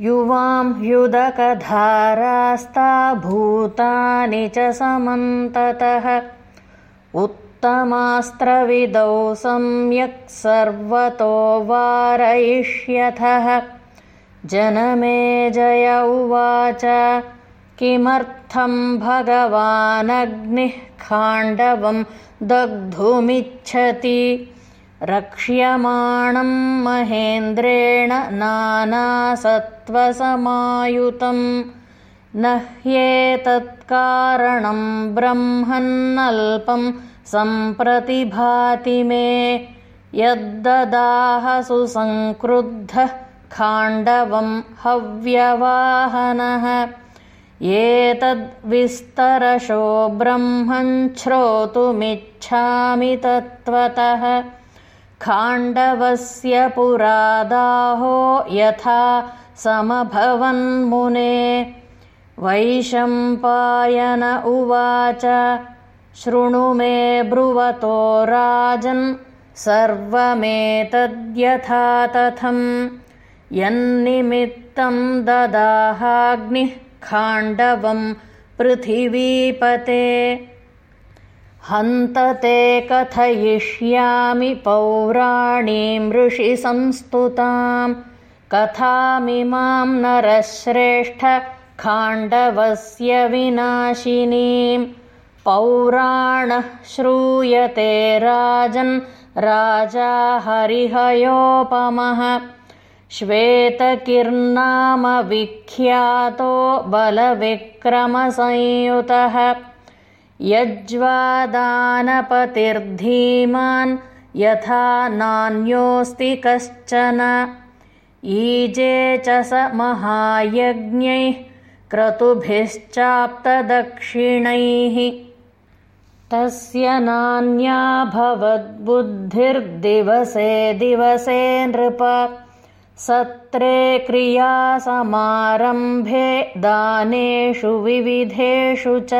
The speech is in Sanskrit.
युवां ह्युदकधारास्ता भूतानि च समन्ततः। उत्तमास्त्रविदौ सम्यक् सर्वतो वारयिष्यथः। जनमेजय उवाच। किमर्थं भगवानग्निः खाण्डवं दग्धुमिच्छति रक्ष्यमाणं महेन्द्रेण नानासत्त्वसमायुतं न ह्येतत्कारणं ब्रह्मन्नल्पं सम्प्रतिभाति मे। सुसङ्क्रुद्धः खाण्डवं हव्यवाहनः। एतद्विस्तरशो ब्रह्मन् श्रोतुमिच्छामि तत्त्वतः खाण्डवस्य पुरादाहो यथा समभवन्मुने। वैशम्पायन उवाच शृणु मे ब्रुवतो राजन् सर्वमेतद्यथा तथम् यन्निमित्तं ददाहाग्निः खाण्डवं पृथिवीपते हन्त ते कथयिष्यामि पौराणीं ऋषिसंस्तुतां कथामिमां नरश्रेष्ठ खाण्डवस्य विनाशिनीं पौराणः श्रूयते राजन् राजा हरिहयोपमः। श्वेतकिर्नाम विख्यातो बलविक्रमसंयुतः यज्वादानपतिर्धीमान् यथा नान्योऽस्ति कश्चन। ईजे च स महायज्ञैः क्रतुभिश्चाप्तदक्षिणैः। तस्य नान्या भवद्बुद्धिर्दिवसे दिवसे नृप। सत्रे क्रियासमारम्भे दानेषु विविधेषु च